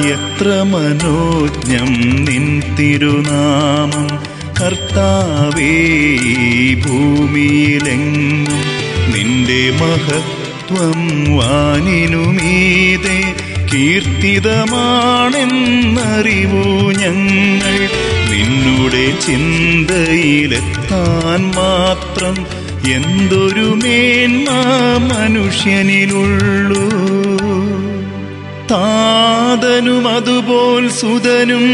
എത്ര മനോജ്ഞം നിൻ തിരുനാമം. കർത്താവേ ഭൂമിയിലെങ്ങും നിന്റെ മഹത്വം വാനിനുമീതെ കീർത്തിതമാണെന്നറിവു ഞങ്ങൾ. നിന്നുടെ ചിന്തയിലെത്താൻ മാത്രം എന്തൊരു മേന്മ മനുഷ്യനിലുള്ളൂ. താതനും അതുപോൽ സുതനും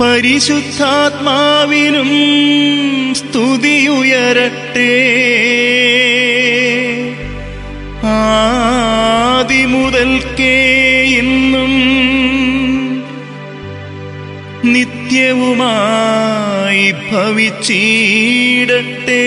പരിശുദ്ധാത്മാവിനും സ്തുതിയുയരട്ടെ. ആദിമുതൽക്കേ ഇന്നും നിത്യവുമായി ഭവിച്ചിടട്ടെ.